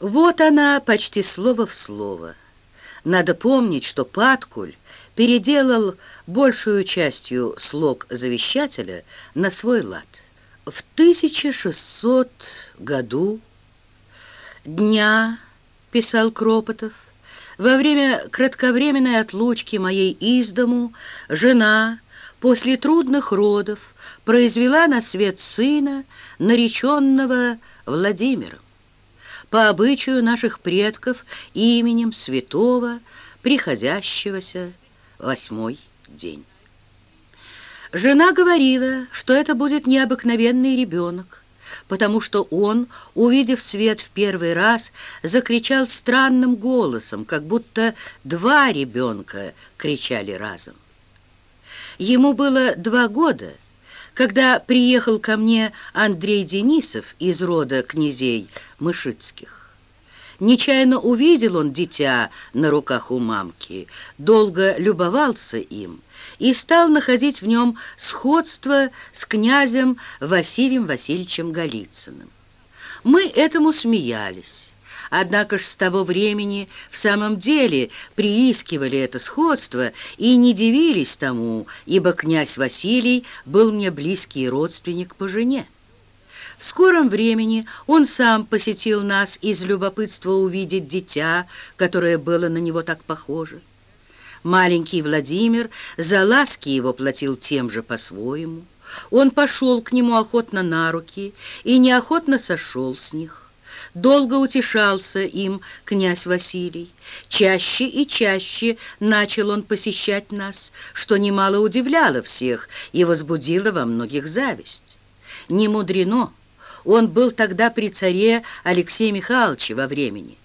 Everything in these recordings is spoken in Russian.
Вот она почти слово в слово. Надо помнить, что Паткуль переделал большую частью слог завещателя на свой лад. В 1600 году дня, писал Кропотов, во время кратковременной отлучки моей из дому жена после трудных родов произвела на свет сына, нареченного Владимиром по обычаю наших предков именем святого, приходящегося восьмой день. Жена говорила, что это будет необыкновенный ребенок, потому что он, увидев свет в первый раз, закричал странным голосом, как будто два ребенка кричали разом. Ему было два года — когда приехал ко мне Андрей Денисов из рода князей Мышицких. Нечаянно увидел он дитя на руках у мамки, долго любовался им и стал находить в нем сходство с князем Василием Васильевичем Голицыным. Мы этому смеялись. Однако ж с того времени в самом деле приискивали это сходство и не дивились тому, ибо князь Василий был мне близкий родственник по жене. В скором времени он сам посетил нас из любопытства увидеть дитя, которое было на него так похоже. Маленький Владимир за ласки его платил тем же по-своему. Он пошел к нему охотно на руки и неохотно сошел с них. Долго утешался им князь Василий. Чаще и чаще начал он посещать нас, что немало удивляло всех и возбудило во многих зависть. Не мудрено, он был тогда при царе Алексея Михайловича во времени.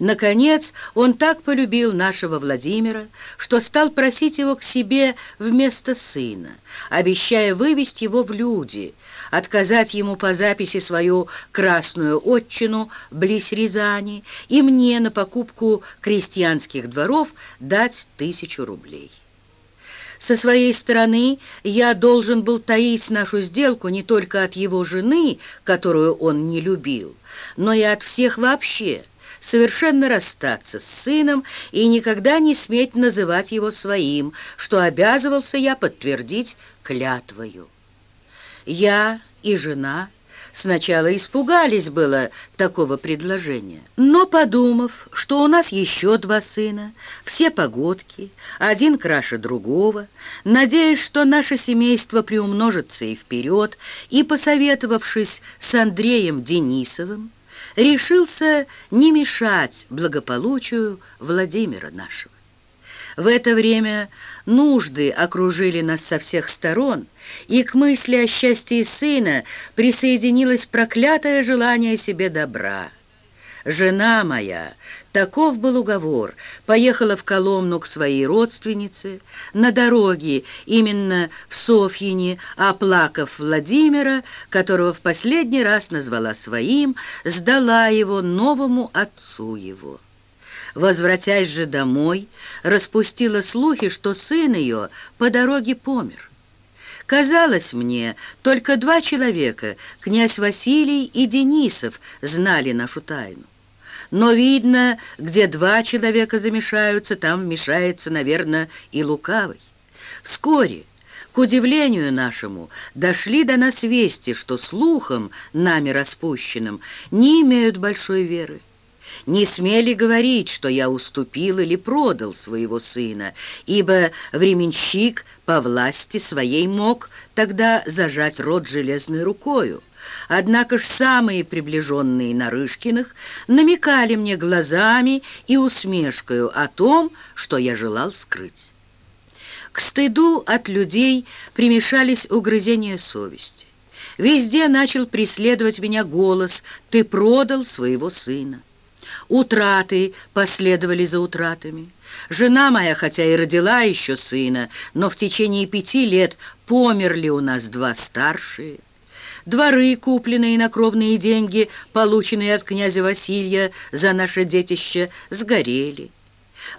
Наконец, он так полюбил нашего Владимира, что стал просить его к себе вместо сына, обещая вывести его в люди, отказать ему по записи свою красную отчину близ Рязани и мне на покупку крестьянских дворов дать тысячу рублей. Со своей стороны я должен был таить нашу сделку не только от его жены, которую он не любил, но и от всех вообще – совершенно расстаться с сыном и никогда не сметь называть его своим, что обязывался я подтвердить клятвою. Я и жена сначала испугались было такого предложения, но, подумав, что у нас еще два сына, все погодки, один краше другого, надеясь, что наше семейство приумножится и вперед, и, посоветовавшись с Андреем Денисовым, решился не мешать благополучию Владимира нашего. В это время нужды окружили нас со всех сторон, и к мысли о счастье сына присоединилось проклятое желание себе добра – Жена моя, таков был уговор, поехала в Коломну к своей родственнице. На дороге, именно в Софьине, оплакав Владимира, которого в последний раз назвала своим, сдала его новому отцу его. Возвратясь же домой, распустила слухи, что сын ее по дороге помер. Казалось мне, только два человека, князь Василий и Денисов, знали нашу тайну. Но видно, где два человека замешаются, там вмешается, наверное, и лукавый. Вскоре, к удивлению нашему, дошли до нас вести, что слухом, нами распущенным, не имеют большой веры. Не смели говорить, что я уступил или продал своего сына, ибо временщик по власти своей мог тогда зажать рот железной рукою. Однако ж самые приближенные Нарышкиных намекали мне глазами и усмешкою о том, что я желал скрыть. К стыду от людей примешались угрызения совести. Везде начал преследовать меня голос «Ты продал своего сына». Утраты последовали за утратами. Жена моя, хотя и родила еще сына, но в течение пяти лет померли у нас два старшие. Дворы, купленные на кровные деньги, полученные от князя Василия за наше детище, сгорели.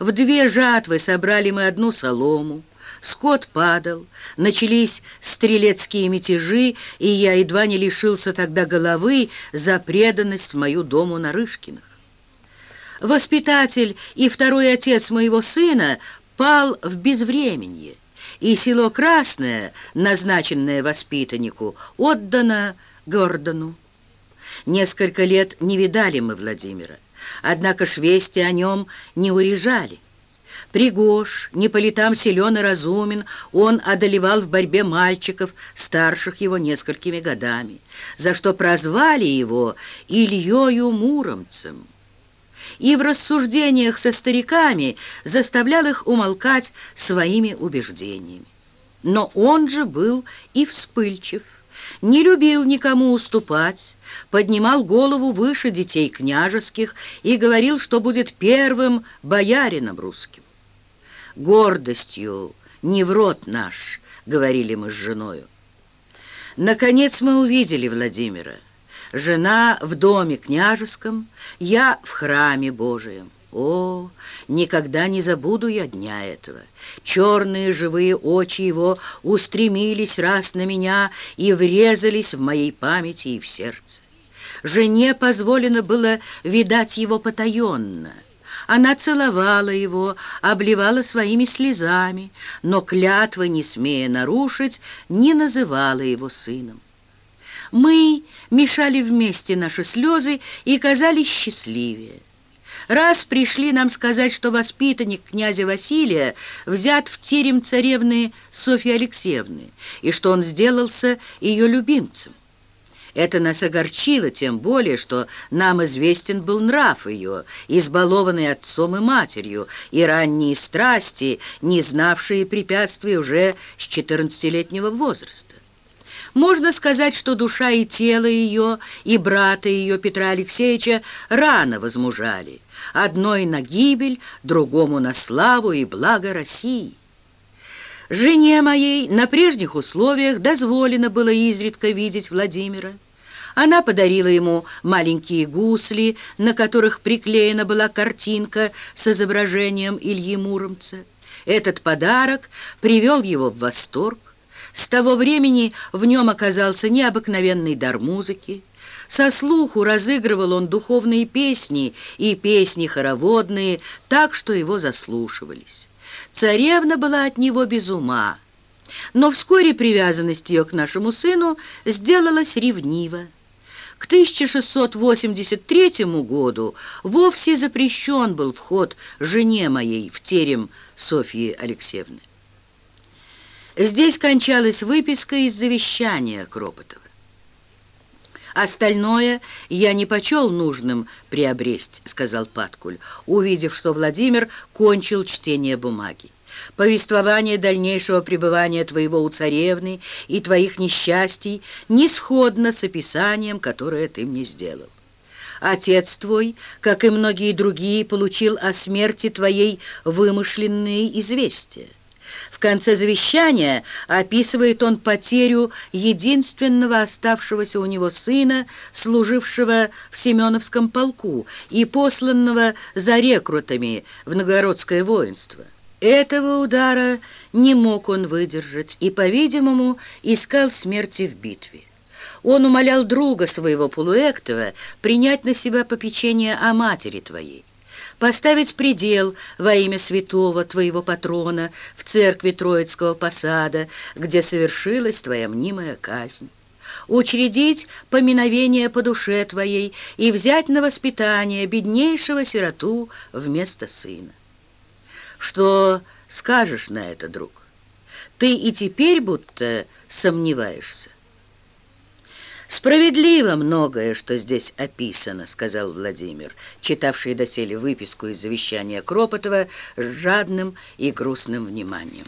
В две жатвы собрали мы одну солому. Скот падал, начались стрелецкие мятежи, и я едва не лишился тогда головы за преданность мою дому Нарышкиных. Воспитатель и второй отец моего сына пал в безвременье, и село Красное, назначенное воспитаннику, отдано Гордону. Несколько лет не видали мы Владимира, однако ж вести о нем не урежали. Пригож, не по летам силен и разумен, он одолевал в борьбе мальчиков, старших его несколькими годами, за что прозвали его Ильёю Муромцем. И в рассуждениях со стариками заставлял их умолкать своими убеждениями. Но он же был и вспыльчив, не любил никому уступать, поднимал голову выше детей княжеских и говорил, что будет первым боярином русским. «Гордостью не в рот наш», — говорили мы с женою. Наконец мы увидели Владимира. Жена в доме княжеском, я в храме Божием. О, никогда не забуду я дня этого. Черные живые очи его устремились раз на меня и врезались в моей памяти и в сердце. Жене позволено было видать его потаенно. Она целовала его, обливала своими слезами, но клятвы, не смея нарушить, не называла его сыном. Мы мешали вместе наши слезы и казались счастливее. Раз пришли нам сказать, что воспитанник князя Василия взят в терем царевны Софьи Алексеевны, и что он сделался ее любимцем. Это нас огорчило, тем более, что нам известен был нрав ее, избалованный отцом и матерью, и ранние страсти, не знавшие препятствий уже с 14-летнего возраста. Можно сказать, что душа и тело ее, и брата ее Петра Алексеевича рано возмужали. Одной на гибель, другому на славу и благо России. Жене моей на прежних условиях дозволено было изредка видеть Владимира. Она подарила ему маленькие гусли, на которых приклеена была картинка с изображением Ильи Муромца. Этот подарок привел его в восторг. С того времени в нем оказался необыкновенный дар музыки. Со слуху разыгрывал он духовные песни и песни хороводные, так что его заслушивались. Царевна была от него без ума, но вскоре привязанность ее к нашему сыну сделалась ревнива. К 1683 году вовсе запрещен был вход жене моей в терем Софьи Алексеевны. Здесь кончалась выписка из завещания Кропотова. «Остальное я не почел нужным приобресть», — сказал Паткуль, увидев, что Владимир кончил чтение бумаги. «Повествование дальнейшего пребывания твоего у царевны и твоих несчастий не сходно с описанием, которое ты мне сделал. Отец твой, как и многие другие, получил о смерти твоей вымышленные известия. Конце завещания описывает он потерю единственного оставшегося у него сына, служившего в Семеновском полку и посланного за рекрутами в новгородское воинство. Этого удара не мог он выдержать и, по-видимому, искал смерти в битве. Он умолял друга своего Полуэктова принять на себя попечение о матери твоей поставить предел во имя святого твоего патрона в церкви Троицкого посада, где совершилась твоя мнимая казнь учредить поминовение по душе твоей и взять на воспитание беднейшего сироту вместо сына. Что скажешь на это, друг? Ты и теперь будто сомневаешься. «Справедливо многое, что здесь описано», — сказал Владимир, читавший доселе выписку из завещания Кропотова с жадным и грустным вниманием.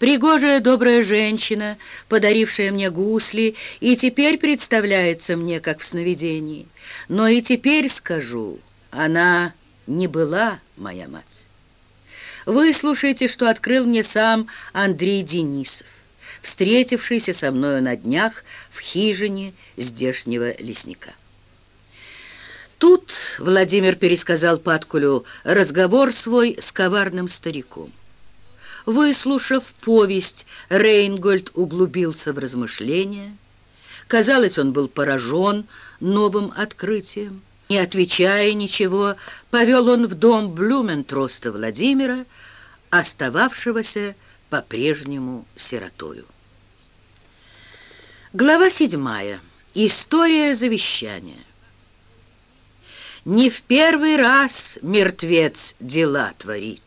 Пригожая добрая женщина, подарившая мне гусли, и теперь представляется мне, как в сновидении. Но и теперь скажу, она не была моя мать. Выслушайте, что открыл мне сам Андрей Денисов встретившийся со мною на днях в хижине здешнего лесника. Тут Владимир пересказал Паткулю разговор свой с коварным стариком. Выслушав повесть, Рейнгольд углубился в размышления. Казалось, он был поражен новым открытием. Не отвечая ничего, повел он в дом Блюментроста Владимира, остававшегося по-прежнему сиротою. Глава седьмая. История завещания. Не в первый раз мертвец дела творит,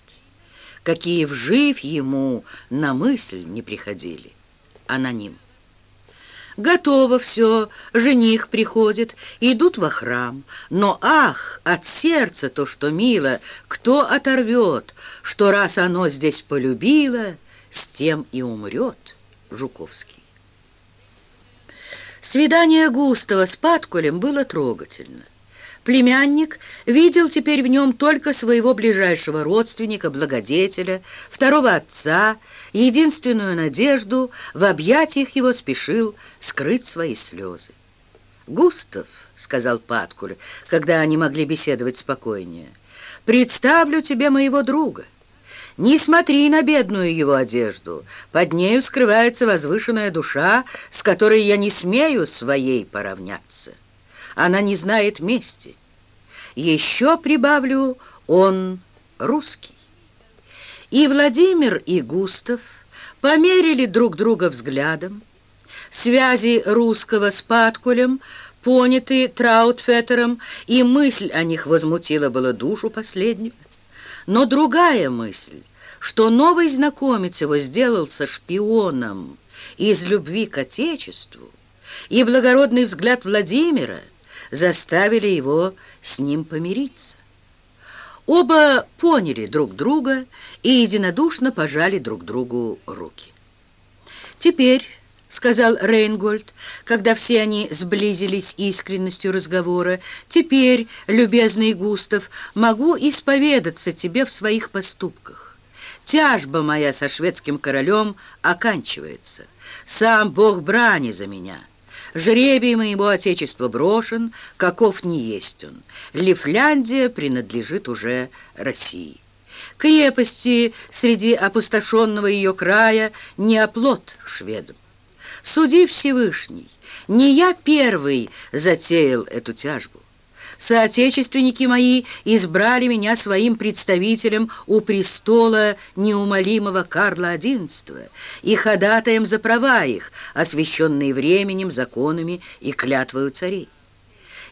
Какие вживь ему на мысль не приходили. Аноним. Готово все, жених приходит, идут во храм. Но ах, от сердца то, что мило, кто оторвет, что раз оно здесь полюбило, с тем и умрет Жуковский. Свидание Густава с Паткулем было трогательно. Племянник видел теперь в нем только своего ближайшего родственника, благодетеля, второго отца, единственную надежду, в объятиях его спешил скрыть свои слезы. «Густав», — сказал Паткуль, когда они могли беседовать спокойнее, — «представлю тебе моего друга. Не смотри на бедную его одежду, под нею скрывается возвышенная душа, с которой я не смею своей поравняться» она не знает мести. Еще прибавлю, он русский. И Владимир, и Густав померили друг друга взглядом. Связи русского с Паткулем поняты Траутфеттером, и мысль о них возмутила было душу последнего. Но другая мысль, что новый знакомец его сделался шпионом из любви к Отечеству, и благородный взгляд Владимира — заставили его с ним помириться. Оба поняли друг друга и единодушно пожали друг другу руки. «Теперь», — сказал Рейнгольд, когда все они сблизились искренностью разговора, «теперь, любезный Густав, могу исповедаться тебе в своих поступках. Тяжба моя со шведским королем оканчивается. Сам Бог брани за меня». Жребий моего отечества брошен, каков не есть он. Лифляндия принадлежит уже России. Крепости среди опустошенного ее края не оплот шведам. Суди Всевышний, не я первый затеял эту тяжбу. Соотечественники мои избрали меня своим представителем у престола неумолимого Карла XI и ходатаем за права их, освященные временем, законами и клятвою царей.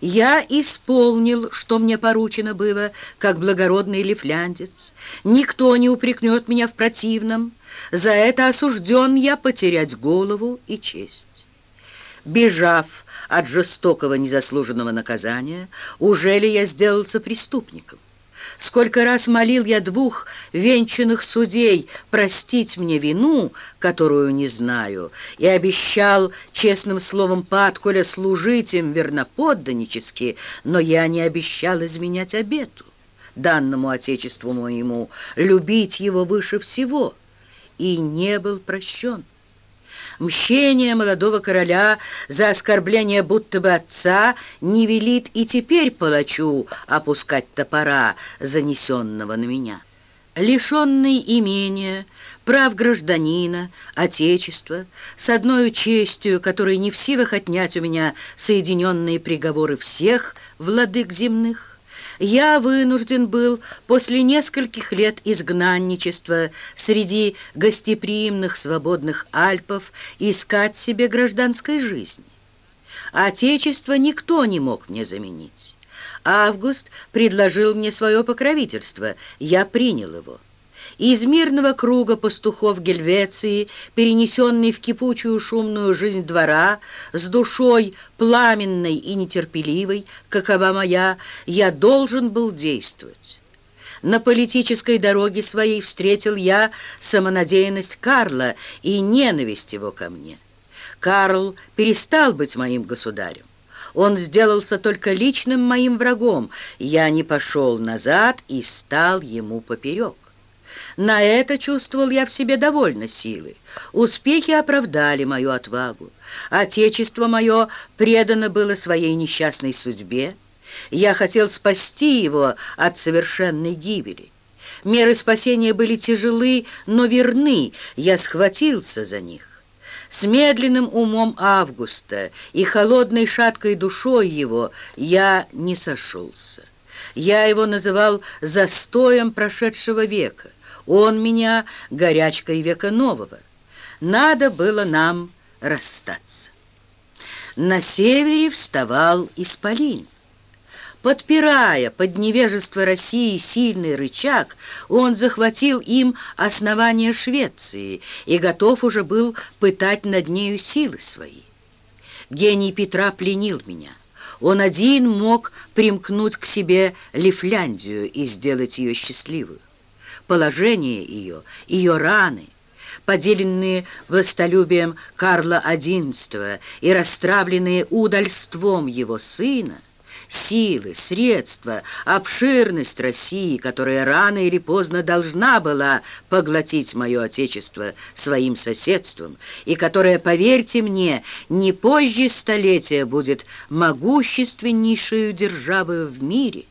Я исполнил, что мне поручено было, как благородный лифляндец. Никто не упрекнет меня в противном. За это осужден я потерять голову и честь. Бежав от жестокого незаслуженного наказания, уже ли я сделался преступником? Сколько раз молил я двух венчанных судей простить мне вину, которую не знаю, и обещал честным словом Паткуля служить им верноподданнически, но я не обещал изменять обету, данному Отечеству моему, любить его выше всего, и не был прощен. Мщение молодого короля за оскорбление будто бы отца не велит и теперь палачу опускать топора, занесенного на меня. Лишенный имения, прав гражданина, отечества, с одной честью, которой не в силах отнять у меня соединенные приговоры всех владык земных, я вынужден был после нескольких лет изгнанничества среди гостеприимных свободных Альпов искать себе гражданской жизни. Отечество никто не мог мне заменить. Август предложил мне свое покровительство, я принял его из мирного круга пастухов Гельвеции, перенесенный в кипучую шумную жизнь двора, с душой пламенной и нетерпеливой, какова моя, я должен был действовать. На политической дороге своей встретил я самонадеянность Карла и ненависть его ко мне. Карл перестал быть моим государем. Он сделался только личным моим врагом. Я не пошел назад и стал ему поперек. На это чувствовал я в себе довольно силы. Успехи оправдали мою отвагу. Отечество мое предано было своей несчастной судьбе. Я хотел спасти его от совершенной гибели. Меры спасения были тяжелы, но верны. Я схватился за них. С медленным умом Августа и холодной шаткой душой его я не сошелся. Я его называл застоем прошедшего века, он меня горячкой века нового. Надо было нам расстаться. На севере вставал Исполин. Подпирая под невежество России сильный рычаг, он захватил им основание Швеции и готов уже был пытать над нею силы свои. Гений Петра пленил меня. Он один мог примкнуть к себе Лифляндию и сделать ее счастливую. Положение ее, ее раны — поделенные властолюбием Карла XI и расстравленные удальством его сына, силы, средства, обширность России, которая рано или поздно должна была поглотить мое Отечество своим соседством, и которая, поверьте мне, не позже столетия будет могущественнейшей державой в мире,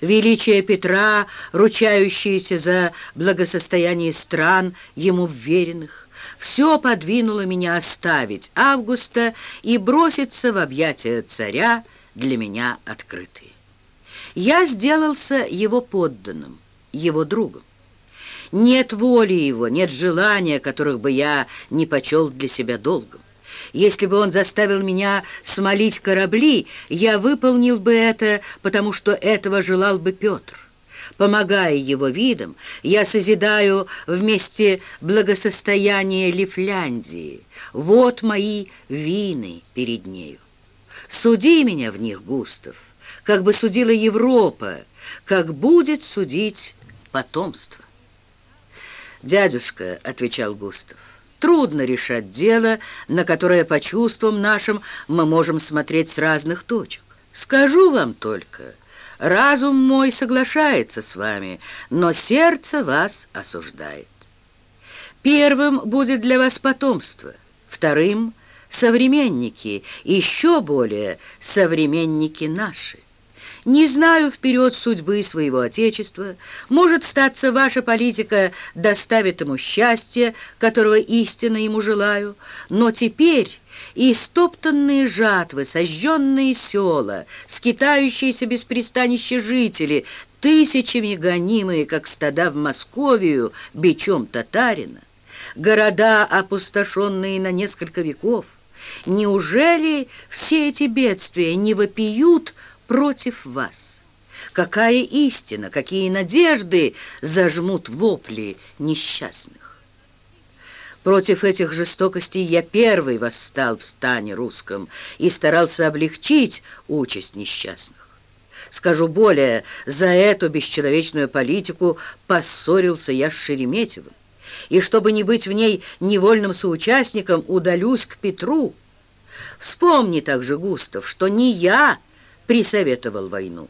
величие Петра, ручающееся за благосостояние стран, ему вверенных, все подвинуло меня оставить Августа и броситься в объятия царя, для меня открытые. Я сделался его подданным, его другом. Нет воли его, нет желания, которых бы я не почел для себя долгом. Если бы он заставил меня смолить корабли, я выполнил бы это, потому что этого желал бы Петр. Помогая его видам, я созидаю вместе благосостояние Лифляндии. Вот мои вины перед нею. Суди меня в них, Густав, как бы судила Европа, как будет судить потомство. «Дядюшка», — отвечал Густав, — «трудно решать дело, на которое по чувствам нашим мы можем смотреть с разных точек. Скажу вам только, разум мой соглашается с вами, но сердце вас осуждает. Первым будет для вас потомство, вторым — современники, еще более современники наши. Не знаю вперед судьбы своего Отечества. Может, статься ваша политика доставит ему счастье, которого истинно ему желаю. Но теперь истоптанные жатвы, сожженные села, скитающиеся без пристанища жители, тысячами гонимые, как стада в Московию, бичом татарина, города, опустошенные на несколько веков, Неужели все эти бедствия не вопиют против вас? Какая истина, какие надежды зажмут вопли несчастных? Против этих жестокостей я первый восстал в стане русском и старался облегчить участь несчастных. Скажу более, за эту бесчеловечную политику поссорился я с Шереметьевым и, чтобы не быть в ней невольным соучастником, удалюсь к Петру. Вспомни также, Густав, что не я присоветовал войну,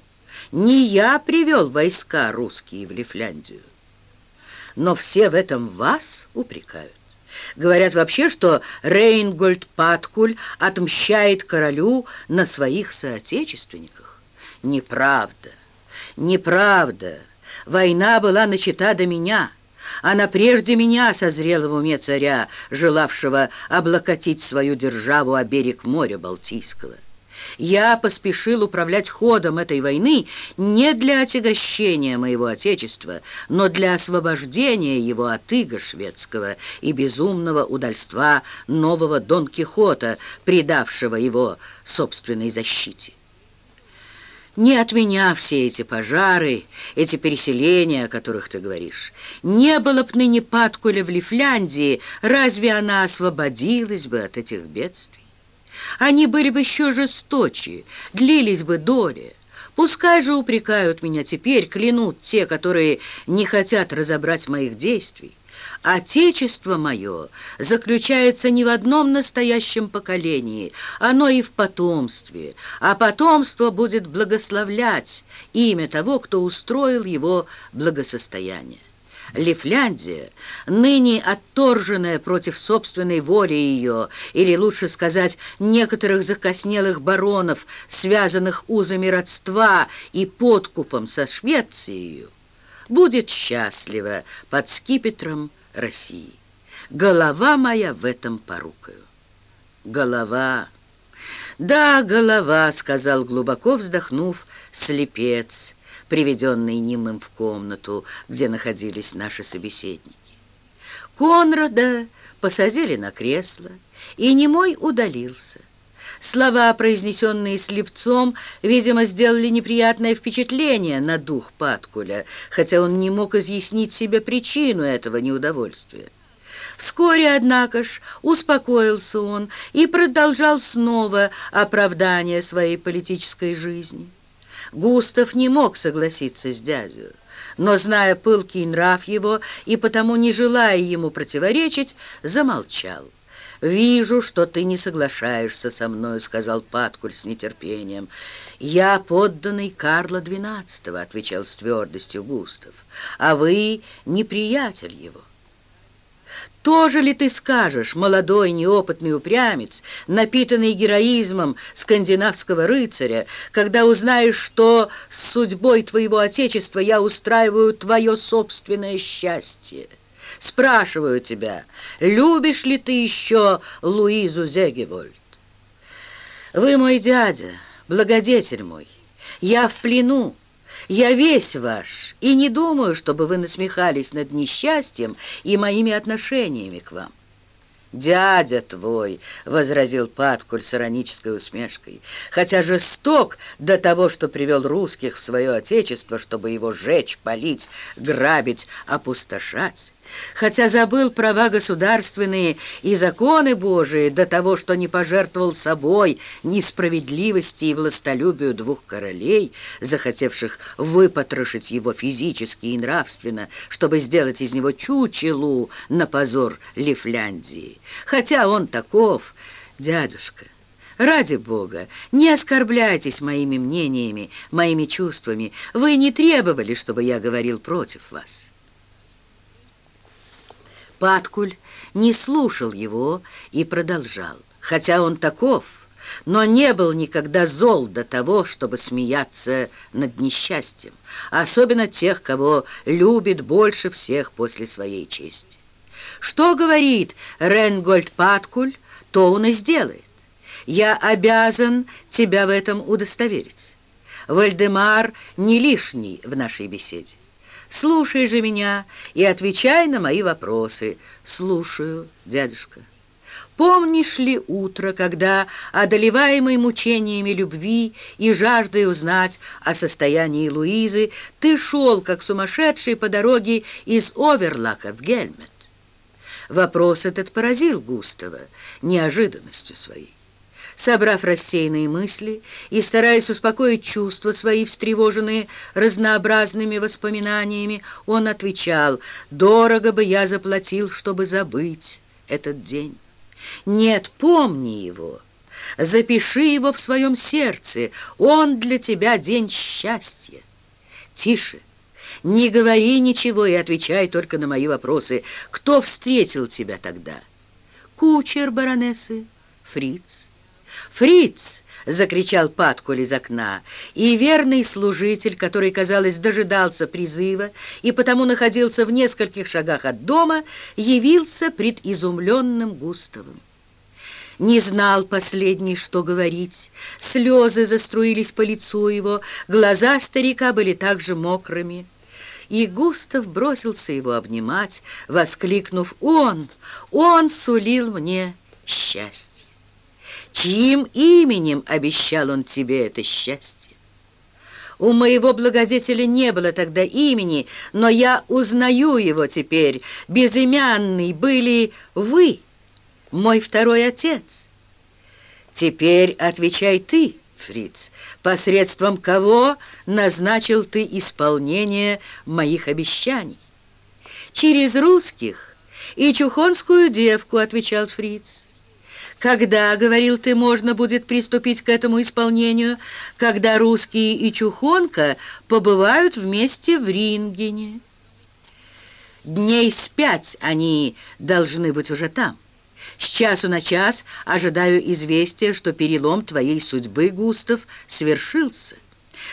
не я привел войска русские в Лифляндию. Но все в этом вас упрекают. Говорят вообще, что Рейнгольд Паткуль отмщает королю на своих соотечественниках. Неправда, неправда. Война была начата до меня. Она прежде меня созрела в уме царя, желавшего облокотить свою державу о берег моря Балтийского. Я поспешил управлять ходом этой войны не для отягощения моего Отечества, но для освобождения его от иго шведского и безумного удальства нового Дон Кихота, предавшего его собственной защите. Не от меня все эти пожары, эти переселения, о которых ты говоришь. Не было б ныне Паткуля в Лифляндии, разве она освободилась бы от этих бедствий? Они были бы еще жесточе, длились бы доли. Пускай же упрекают меня теперь, клянут те, которые не хотят разобрать моих действий. Отечество мое заключается не в одном настоящем поколении, оно и в потомстве, а потомство будет благословлять имя того, кто устроил его благосостояние. Лифляндия, ныне отторженная против собственной воли ее, или, лучше сказать, некоторых закоснелых баронов, связанных узами родства и подкупом со Швецией, будет счастлива под скипетром России. голова моя в этом порукою. Голова... «Да, голова», — сказал, глубоко вздохнув, слепец, приведенный немым в комнату, где находились наши собеседники. Конрада посадили на кресло, и немой удалился. Слова, произнесенные слепцом, видимо, сделали неприятное впечатление на дух Паткуля, хотя он не мог изъяснить себе причину этого неудовольствия. Вскоре, однако ж, успокоился он и продолжал снова оправдание своей политической жизни. Густав не мог согласиться с дядю, но, зная пылкий нрав его и потому не желая ему противоречить, замолчал. «Вижу, что ты не соглашаешься со мной», — сказал Паткуль с нетерпением. «Я подданный Карла XII», — отвечал с твердостью Густав, «а вы неприятель его». Тоже ли ты скажешь, молодой неопытный упрямец, напитанный героизмом скандинавского рыцаря, когда узнаешь, что с судьбой твоего отечества я устраиваю твое собственное счастье? Спрашиваю тебя, любишь ли ты еще Луизу Зегевольд? Вы мой дядя, благодетель мой, я в плену, я весь ваш, и не думаю, чтобы вы насмехались над несчастьем и моими отношениями к вам. «Дядя твой», — возразил Паткуль с иронической усмешкой, «хотя жесток до того, что привел русских в свое отечество, чтобы его жечь, палить, грабить, опустошать, хотя забыл права государственные и законы Божии до того, что не пожертвовал собой несправедливости и властолюбию двух королей, захотевших выпотрошить его физически и нравственно, чтобы сделать из него чучелу на позор Лифляндии. Хотя он таков, дядюшка. Ради Бога, не оскорбляйтесь моими мнениями, моими чувствами. Вы не требовали, чтобы я говорил против вас». Паткуль не слушал его и продолжал. Хотя он таков, но не был никогда зол до того, чтобы смеяться над несчастьем, особенно тех, кого любит больше всех после своей чести. Что говорит Ренгольд Паткуль, то он и сделает. Я обязан тебя в этом удостоверить. Вальдемар не лишний в нашей беседе. Слушай же меня и отвечай на мои вопросы. Слушаю, дядюшка. Помнишь ли утро, когда, одолеваемый мучениями любви и жаждой узнать о состоянии Луизы, ты шел, как сумасшедший, по дороге из Оверлака в Гельмет? Вопрос этот поразил Густава неожиданностью своей. Собрав рассеянные мысли и стараясь успокоить чувства свои, встревоженные разнообразными воспоминаниями, он отвечал, «Дорого бы я заплатил, чтобы забыть этот день. Нет, помни его». Запиши его в своем сердце. Он для тебя день счастья. Тише. Не говори ничего и отвечай только на мои вопросы. Кто встретил тебя тогда? Кучер баронессы, фриц. «Фриц!» — закричал Паткуль из окна, и верный служитель, который, казалось, дожидался призыва и потому находился в нескольких шагах от дома, явился пред изумленным Густавом. Не знал последний, что говорить. Слезы заструились по лицу его, глаза старика были также мокрыми. И Густав бросился его обнимать, воскликнув «Он! Он сулил мне счастье!» Чьим именем обещал он тебе это счастье? У моего благодетеля не было тогда имени, но я узнаю его теперь. Безымянный были вы, мой второй отец. Теперь отвечай ты, Фриц, посредством кого назначил ты исполнение моих обещаний? Через русских и чухонскую девку, отвечал Фриц. Когда, говорил ты, можно будет приступить к этому исполнению, когда русские и Чухонка побывают вместе в Рингене? Дней с пять они должны быть уже там. С часу на час ожидаю известия, что перелом твоей судьбы, Густав, свершился.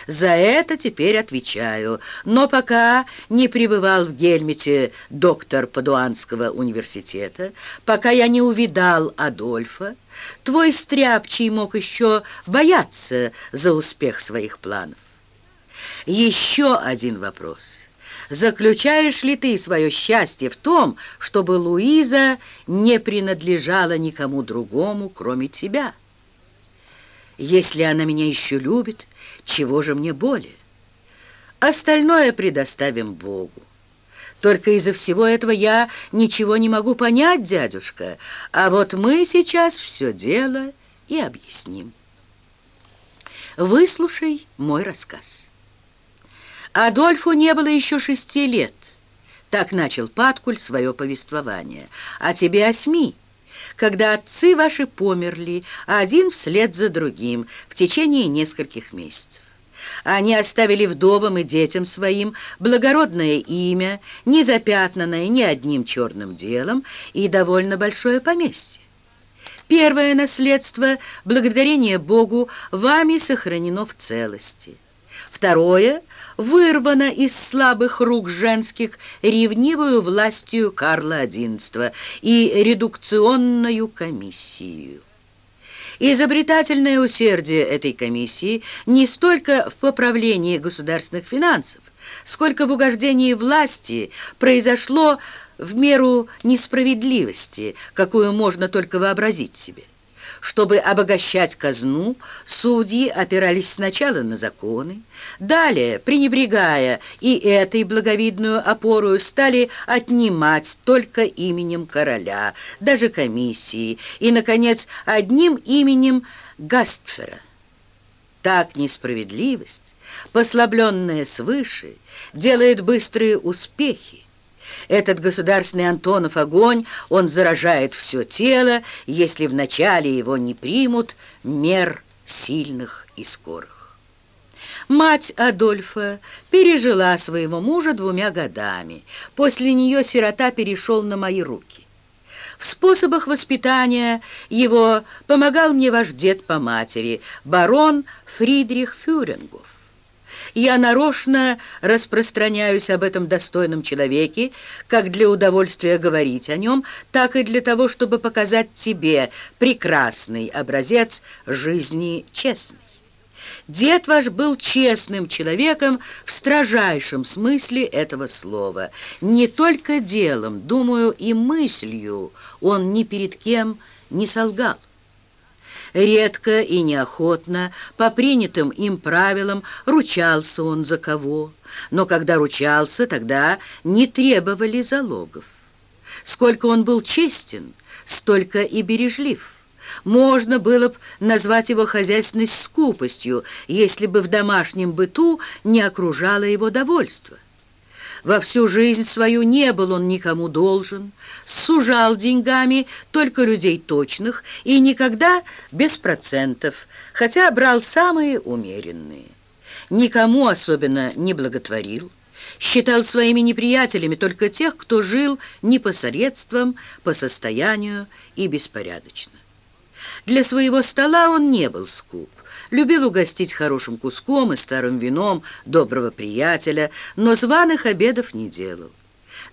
За это теперь отвечаю, но пока не пребывал в Гельмете доктор Падуанского университета, пока я не увидал Адольфа, твой стряпчий мог еще бояться за успех своих планов. Еще один вопрос. Заключаешь ли ты свое счастье в том, чтобы Луиза не принадлежала никому другому, кроме тебя? Если она меня еще любит, чего же мне более? Остальное предоставим Богу. Только из-за всего этого я ничего не могу понять, дядюшка, а вот мы сейчас все дело и объясним. Выслушай мой рассказ. Адольфу не было еще шести лет. Так начал Паткуль свое повествование. А тебе осьми когда отцы ваши померли, один вслед за другим, в течение нескольких месяцев. Они оставили вдовам и детям своим благородное имя, не запятнанное ни одним черным делом, и довольно большое поместье. Первое наследство, благодарение Богу, вами сохранено в целости. Второе вырвано из слабых рук женских ревнивую властью Карла XI и редукционную комиссию. Изобретательное усердие этой комиссии не столько в поправлении государственных финансов, сколько в угождении власти произошло в меру несправедливости, какую можно только вообразить себе. Чтобы обогащать казну, судьи опирались сначала на законы, далее, пренебрегая и этой благовидную опору, стали отнимать только именем короля, даже комиссии, и, наконец, одним именем Гастфера. Так несправедливость, послабленная свыше, делает быстрые успехи, этот государственный Антонов огонь, он заражает все тело, если вначале его не примут мер сильных и скорых. Мать Адольфа пережила своего мужа двумя годами. После нее сирота перешел на мои руки. В способах воспитания его помогал мне ваш дед по матери, барон Фридрих Фюрингов. Я нарочно распространяюсь об этом достойном человеке, как для удовольствия говорить о нем, так и для того, чтобы показать тебе прекрасный образец жизни честной. Дед ваш был честным человеком в строжайшем смысле этого слова. Не только делом, думаю, и мыслью он ни перед кем не солгал. Редко и неохотно, по принятым им правилам, ручался он за кого. Но когда ручался, тогда не требовали залогов. Сколько он был честен, столько и бережлив. Можно было бы назвать его хозяйственность скупостью, если бы в домашнем быту не окружало его довольство. Во всю жизнь свою не был он никому должен, сужал деньгами только людей точных и никогда без процентов, хотя брал самые умеренные. Никому особенно не благотворил, считал своими неприятелями только тех, кто жил не по средствам, по состоянию и беспорядочно. Для своего стола он не был скуп, любил угостить хорошим куском и старым вином доброго приятеля, но званых обедов не делал.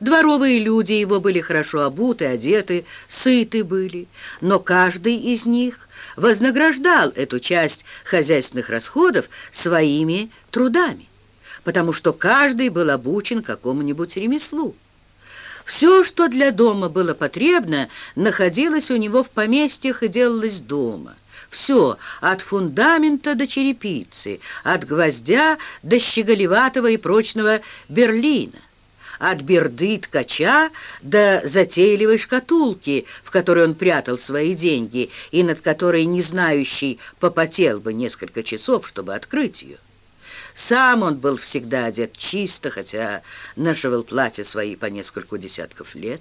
Дворовые люди его были хорошо обуты, одеты, сыты были, но каждый из них вознаграждал эту часть хозяйственных расходов своими трудами, потому что каждый был обучен какому-нибудь ремеслу. Все, что для дома было потребно, находилось у него в поместьях и делалось дома. Все, от фундамента до черепицы, от гвоздя до щеголеватого и прочного берлина, от берды ткача до затейливой шкатулки, в которой он прятал свои деньги и над которой не знающий попотел бы несколько часов, чтобы открыть ее. Сам он был всегда одет чисто, хотя нашивал платья свои по нескольку десятков лет.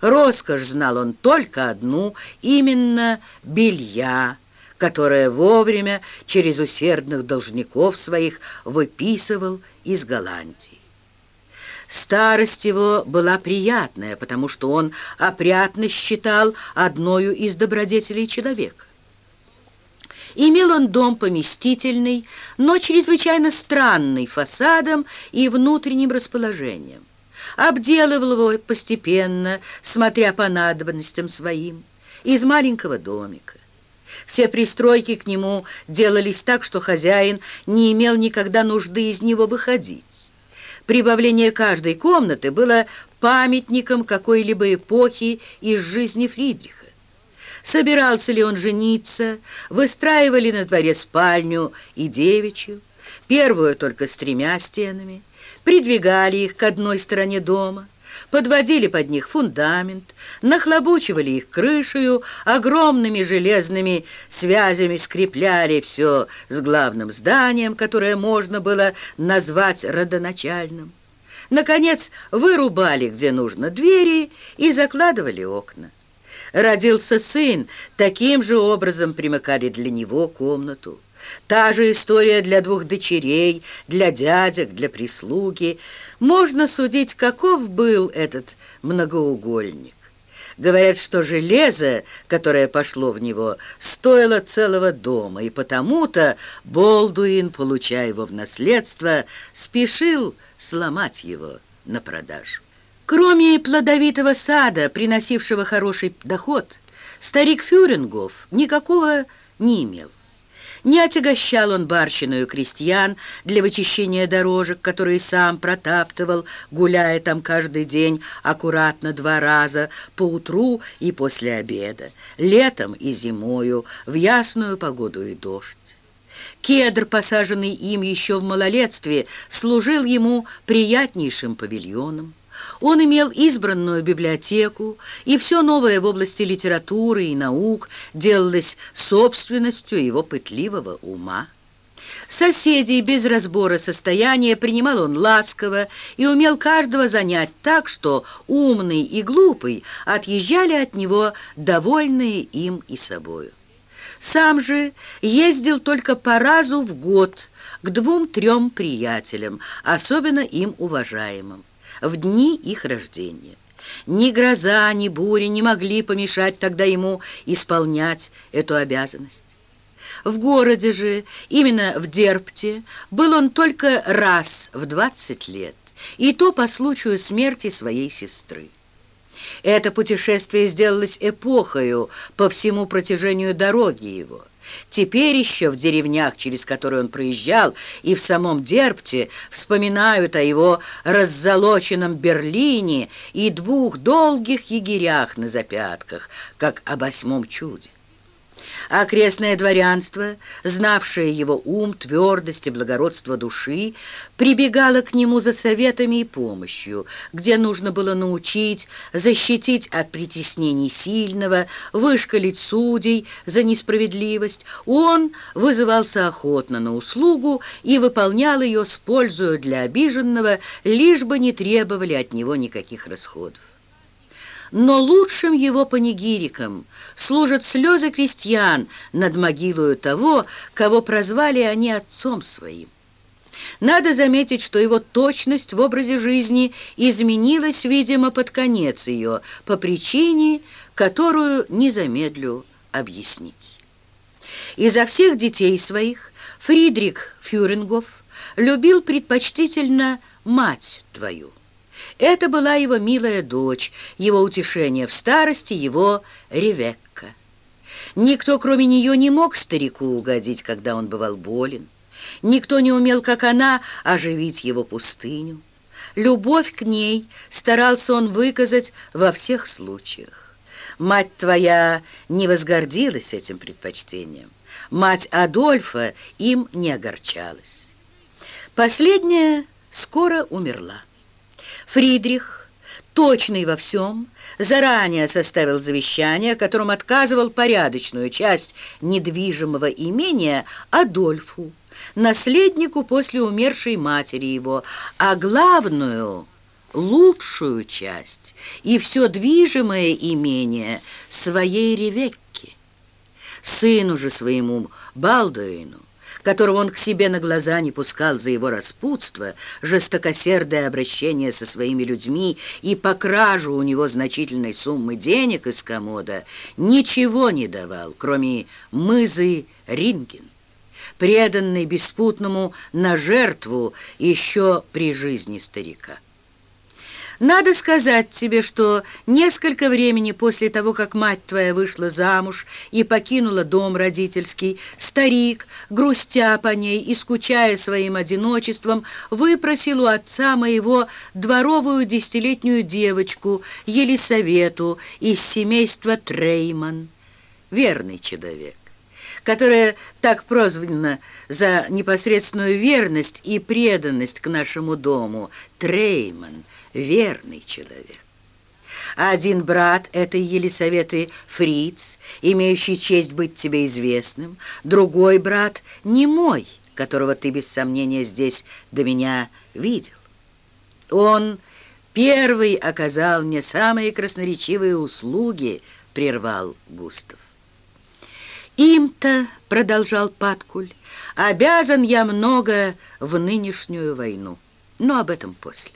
Роскошь знал он только одну, именно белья, которое вовремя через усердных должников своих выписывал из Голландии. Старость его была приятная, потому что он опрятно считал одною из добродетелей человека. Имел он дом поместительный, но чрезвычайно странный фасадом и внутренним расположением. Обделывал его постепенно, смотря по надобностям своим, из маленького домика. Все пристройки к нему делались так, что хозяин не имел никогда нужды из него выходить. Прибавление каждой комнаты было памятником какой-либо эпохи из жизни Фридриха. Собирался ли он жениться, выстраивали на дворе спальню и девичью, первую только с тремя стенами, придвигали их к одной стороне дома, подводили под них фундамент, нахлобучивали их крышею, огромными железными связями скрепляли все с главным зданием, которое можно было назвать родоначальным. Наконец, вырубали, где нужно, двери и закладывали окна. Родился сын, таким же образом примыкали для него комнату. Та же история для двух дочерей, для дядек, для прислуги. Можно судить, каков был этот многоугольник. Говорят, что железо, которое пошло в него, стоило целого дома, и потому-то Болдуин, получая его в наследство, спешил сломать его на продажу. Кроме плодовитого сада, приносившего хороший доход, старик Фюрингов никакого не имел. Не отягощал он барщиную крестьян для вычищения дорожек, которые сам протаптывал, гуляя там каждый день аккуратно два раза, по утру и после обеда, летом и зимою, в ясную погоду и дождь. Кедр, посаженный им еще в малолетстве, служил ему приятнейшим павильоном. Он имел избранную библиотеку, и все новое в области литературы и наук делалось собственностью его пытливого ума. Соседей без разбора состояния принимал он ласково и умел каждого занять так, что умный и глупый отъезжали от него, довольные им и собою. Сам же ездил только по разу в год к двум-трем приятелям, особенно им уважаемым в дни их рождения. Ни гроза, ни буря не могли помешать тогда ему исполнять эту обязанность. В городе же, именно в Дерпте, был он только раз в 20 лет, и то по случаю смерти своей сестры. Это путешествие сделалось эпохою по всему протяжению дороги его – Теперь еще в деревнях, через которые он проезжал, и в самом Дерпте вспоминают о его раззолоченном Берлине и двух долгих егерях на запятках, как о восьмом чуде. Окрестное дворянство, знавшее его ум, твердость и благородство души, прибегало к нему за советами и помощью, где нужно было научить, защитить от притеснений сильного, вышкалить судей за несправедливость. Он вызывался охотно на услугу и выполнял ее с пользою для обиженного, лишь бы не требовали от него никаких расходов но лучшим его панигириком служат слезы крестьян над могилою того, кого прозвали они отцом своим. Надо заметить, что его точность в образе жизни изменилась, видимо, под конец ее, по причине, которую не замедлю объяснить. Изо всех детей своих Фридрих Фюрингов любил предпочтительно мать твою. Это была его милая дочь, его утешение в старости, его Ревекка. Никто, кроме нее, не мог старику угодить, когда он бывал болен. Никто не умел, как она, оживить его пустыню. Любовь к ней старался он выказать во всех случаях. Мать твоя не возгордилась этим предпочтением. Мать Адольфа им не огорчалась. Последняя скоро умерла. Фридрих, точный во всем, заранее составил завещание, которым отказывал порядочную часть недвижимого имения Адольфу, наследнику после умершей матери его, а главную, лучшую часть и все движимое имение своей Ревекке. Сыну же своему Балдуину которого он к себе на глаза не пускал за его распутство, жестокосердое обращение со своими людьми и по кражу у него значительной суммы денег из комода, ничего не давал, кроме мызы Ринген, преданный беспутному на жертву еще при жизни старика. Надо сказать тебе, что несколько времени после того, как мать твоя вышла замуж и покинула дом родительский, старик, грустя по ней и скучая своим одиночеством, выпросил у отца моего дворовую десятилетнюю девочку Елисавету из семейства Трейман. Верный человек которая так прозвана за непосредственную верность и преданность к нашему дому, Трейман, верный человек. Один брат этой Елисаветы Фриц, имеющий честь быть тебе известным, другой брат не мой, которого ты без сомнения здесь до меня видел. Он первый оказал мне самые красноречивые услуги, прервал Густав. Им-то, продолжал Паткуль, обязан я много в нынешнюю войну, но об этом после.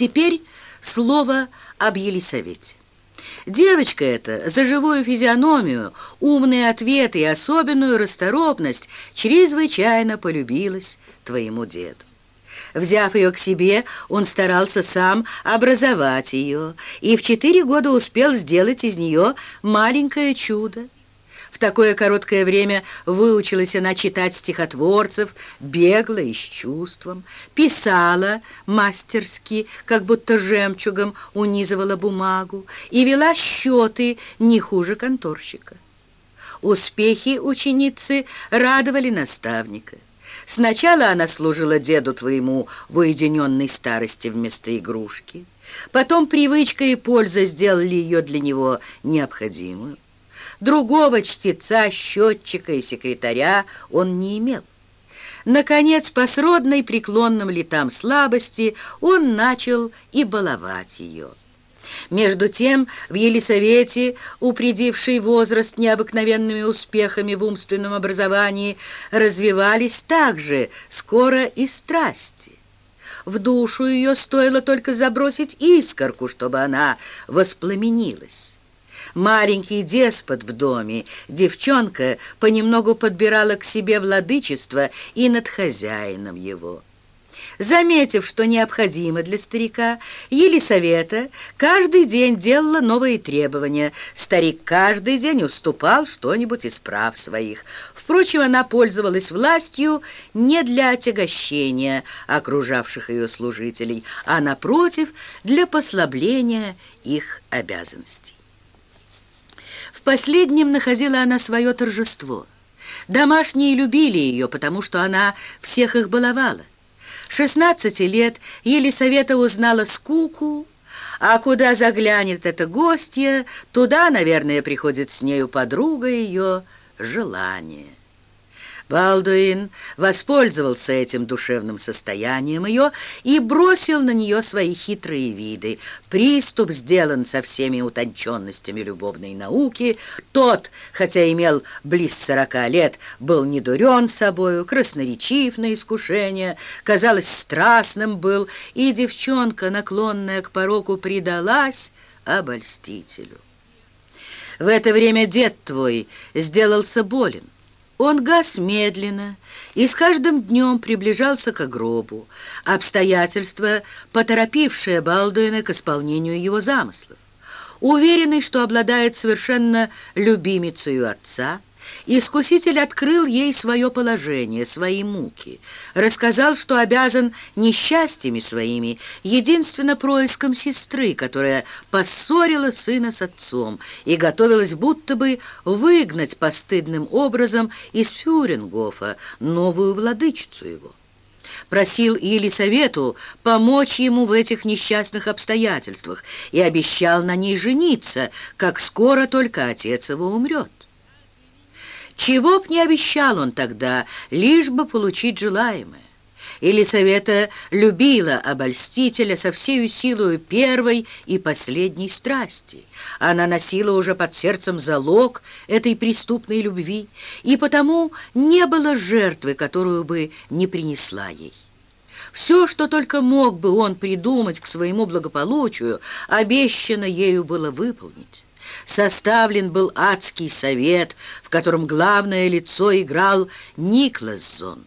Теперь слово об Елисавете. Девочка эта за живую физиономию, умные ответы и особенную расторопность чрезвычайно полюбилась твоему деду. Взяв ее к себе, он старался сам образовать ее и в четыре года успел сделать из нее маленькое чудо. Такое короткое время выучилась она читать стихотворцев, бегло и с чувством, писала мастерски, как будто жемчугом унизывала бумагу, и вела счеты не хуже конторщика. Успехи ученицы радовали наставника. Сначала она служила деду твоему в уединенной старости вместо игрушки, потом привычка и польза сделали ее для него необходимую. Другого чтеца, счетчика и секретаря он не имел. Наконец, по сродной преклонным летам слабости, он начал и баловать ее. Между тем, в Елисавете, упредивший возраст необыкновенными успехами в умственном образовании, развивались также скоро и страсти. В душу ее стоило только забросить искорку, чтобы она воспламенилась маленький деспот в доме, девчонка понемногу подбирала к себе владычество и над хозяином его. Заметив, что необходимо для старика, Елисавета каждый день делала новые требования. Старик каждый день уступал что-нибудь из прав своих. Впрочем, она пользовалась властью не для отягощения окружавших ее служителей, а, напротив, для послабления их обязанностей. В последнем находила она свое торжество. Домашние любили ее, потому что она всех их баловала. 16 лет Елисавета узнала скуку, а куда заглянет эта гостья, туда, наверное, приходит с нею подруга ее желание. Балдуин воспользовался этим душевным состоянием ее и бросил на нее свои хитрые виды. Приступ сделан со всеми утонченностями любовной науки. Тот, хотя имел близ сорока лет, был недурен собою, красноречив на искушение, казалось, страстным был, и девчонка, наклонная к пороку, предалась обольстителю. В это время дед твой сделался болен. Он гас медленно и с каждым днем приближался к гробу, обстоятельства, поторопившие Балдуина к исполнению его замыслов. Уверенный, что обладает совершенно любимицей отца, Искуситель открыл ей свое положение, свои муки, рассказал, что обязан несчастьями своими, единственно происком сестры, которая поссорила сына с отцом и готовилась будто бы выгнать постыдным образом из Фюрингофа новую владычицу его. Просил Елисавету помочь ему в этих несчастных обстоятельствах и обещал на ней жениться, как скоро только отец его умрет. Чего б не обещал он тогда, лишь бы получить желаемое. Елисавета любила обольстителя со всею силою первой и последней страсти. Она носила уже под сердцем залог этой преступной любви, и потому не было жертвы, которую бы не принесла ей. Все, что только мог бы он придумать к своему благополучию, обещано ею было выполнить. Составлен был адский совет, в котором главное лицо играл Никлассон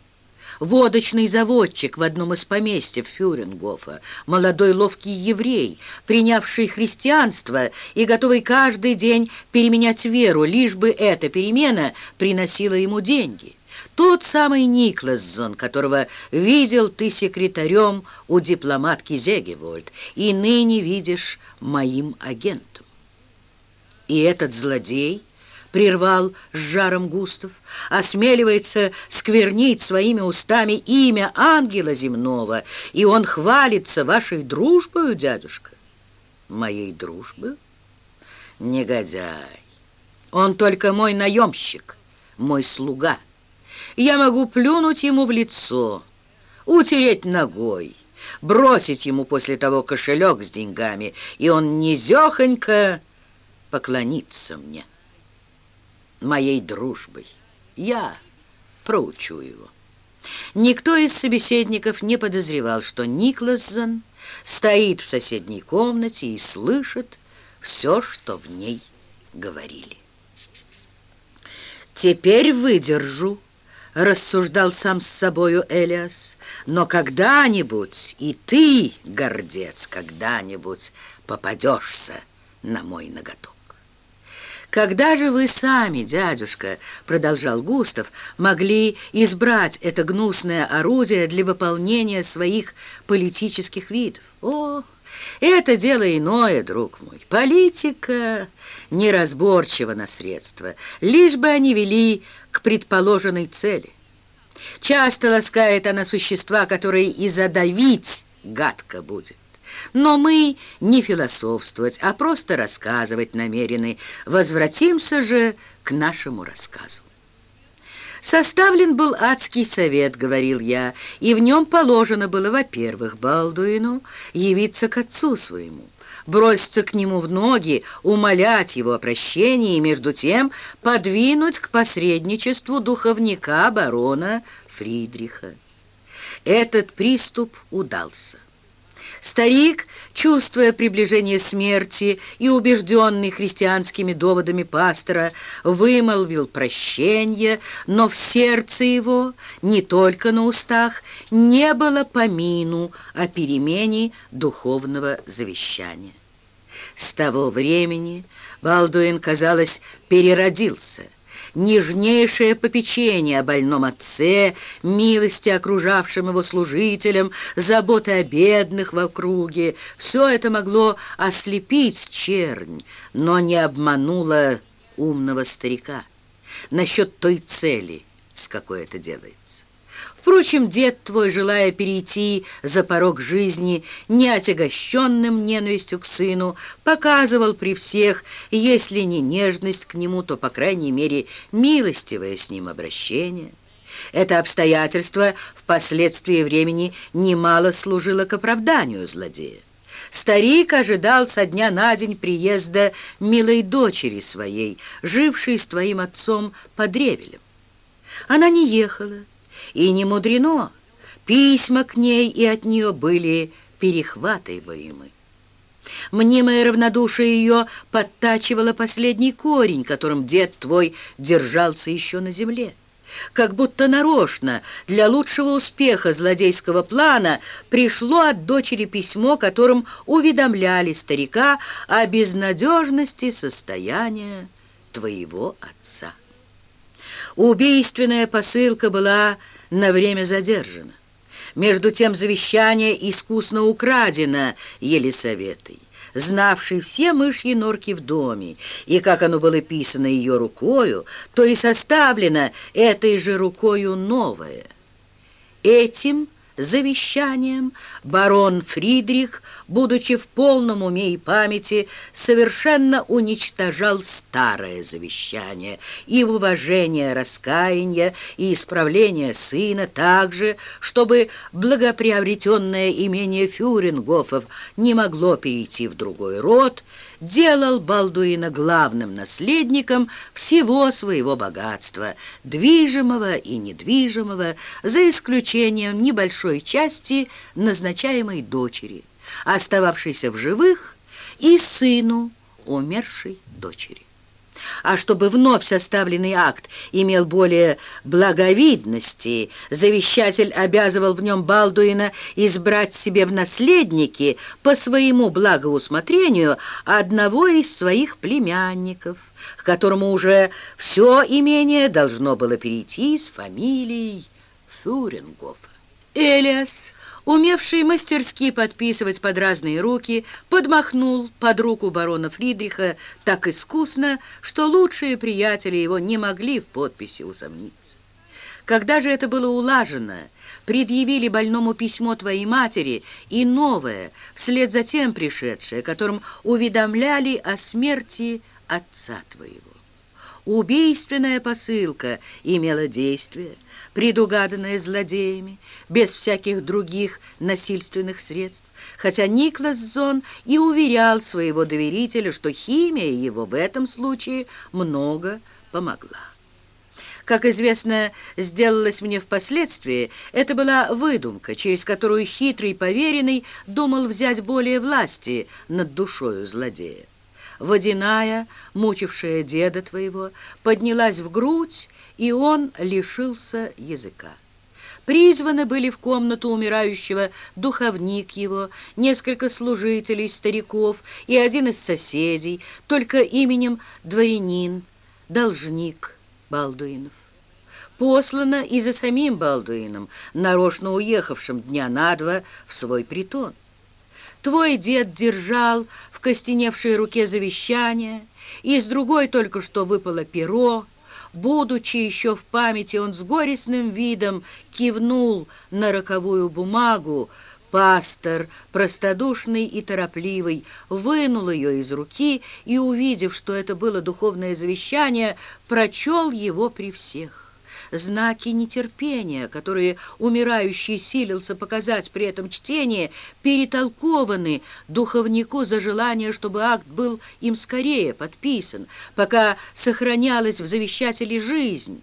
водочный заводчик в одном из поместьев Фюрингофа, молодой ловкий еврей, принявший христианство и готовый каждый день переменять веру, лишь бы эта перемена приносила ему деньги. Тот самый Никлассон, которого видел ты секретарем у дипломатки Зегевольд, и ныне видишь моим агентом. И этот злодей прервал с жаром Густав, осмеливается сквернить своими устами имя ангела земного, и он хвалится вашей дружбою, дядюшка. Моей дружбою? Негодяй. Он только мой наемщик, мой слуга. Я могу плюнуть ему в лицо, утереть ногой, бросить ему после того кошелек с деньгами, и он низехонько поклонится мне моей дружбой. Я проучу его. Никто из собеседников не подозревал, что Никлассон стоит в соседней комнате и слышит все, что в ней говорили. «Теперь выдержу», — рассуждал сам с собою Элиас, «но когда-нибудь и ты, гордец, когда-нибудь попадешься на мой наготок». «Когда же вы сами, дядюшка, — продолжал Густав, — могли избрать это гнусное орудие для выполнения своих политических видов? О, это дело иное, друг мой. Политика неразборчива на средства, лишь бы они вели к предположенной цели. Часто ласкает она существа, которые и задавить гадко будет. Но мы не философствовать, а просто рассказывать намерены. Возвратимся же к нашему рассказу. Составлен был адский совет, говорил я, и в нем положено было, во-первых, Балдуину явиться к отцу своему, броситься к нему в ноги, умолять его о прощении и, между тем, подвинуть к посредничеству духовника барона Фридриха. Этот приступ удался. Старик, чувствуя приближение смерти и убежденный христианскими доводами пастора, вымолвил прощение, но в сердце его, не только на устах, не было помину о перемене духовного завещания. С того времени Балдуин, казалось, переродился – нежнейшее попечение о больном отце, милости окружавшим его служителям, заботы о бедных в округе. Все это могло ослепить чернь, но не обмануло умного старика насчет той цели, с какой это делается. Впрочем, дед твой, желая перейти за порог жизни, не отягощенным ненавистью к сыну, показывал при всех, если не нежность к нему, то, по крайней мере, милостивое с ним обращение. Это обстоятельство впоследствии времени немало служило к оправданию злодея. Старик ожидал со дня на день приезда милой дочери своей, жившей с твоим отцом под Ревелем. Она не ехала, и не мудрено, письма к ней и от нее были перехватываемы. Мнимое равнодушие ее подтачивало последний корень, которым дед твой держался еще на земле. Как будто нарочно для лучшего успеха злодейского плана пришло от дочери письмо, которым уведомляли старика о безнадежности состояния твоего отца. Убийственная посылка была на время задержана. Между тем завещание искусно украдено Елисаветой, знавшей все мышьи норки в доме, и как оно было писано ее рукою, то и составлено этой же рукою новое. Этим завещанием барон Фридрих, будучи в полном уме и памяти, совершенно уничтожал старое завещание и в уважение раскаяния и исправления сына также, чтобы благоприобретенное имение Фюрингофов не могло перейти в другой род, делал Балдуина главным наследником всего своего богатства, движимого и недвижимого, за исключением небольшой части назначаемой дочери, остававшейся в живых, и сыну умершей дочери а чтобы вновь составленный акт имел более благовидности, завещатель обязывал в нем Балдуина избрать себе в наследники по своему благоусмотрению одного из своих племянников, к которому уже все имение должно было перейти с фамилией Фюрингофа. Элиас умевший мастерски подписывать под разные руки, подмахнул под руку барона Фридриха так искусно, что лучшие приятели его не могли в подписи усомниться. Когда же это было улажено, предъявили больному письмо твоей матери и новое, вслед за тем пришедшее, которым уведомляли о смерти отца твоего. Убийственная посылка имела действие, предугаданное злодеями, без всяких других насильственных средств, хотя Никлас Зон и уверял своего доверителя, что химия его в этом случае много помогла. Как известно, сделалось мне впоследствии, это была выдумка, через которую хитрый поверенный думал взять более власти над душою злодея водяная, мучившая деда твоего, поднялась в грудь, и он лишился языка. Призваны были в комнату умирающего духовник его, несколько служителей, стариков и один из соседей, только именем дворянин, должник Балдуинов. Послано и за самим Балдуином, нарочно уехавшим дня на два в свой притон. Твой дед держал в костеневшей руке завещание, из другой только что выпало перо. Будучи еще в памяти, он с горестным видом кивнул на роковую бумагу. Пастор, простодушный и торопливый, вынул ее из руки и, увидев, что это было духовное завещание, прочел его при всех знаки нетерпения, которые умирающий силился показать при этом чтении, перетолкованы духовнику за желание, чтобы акт был им скорее подписан, пока сохранялась в завещателе жизнь.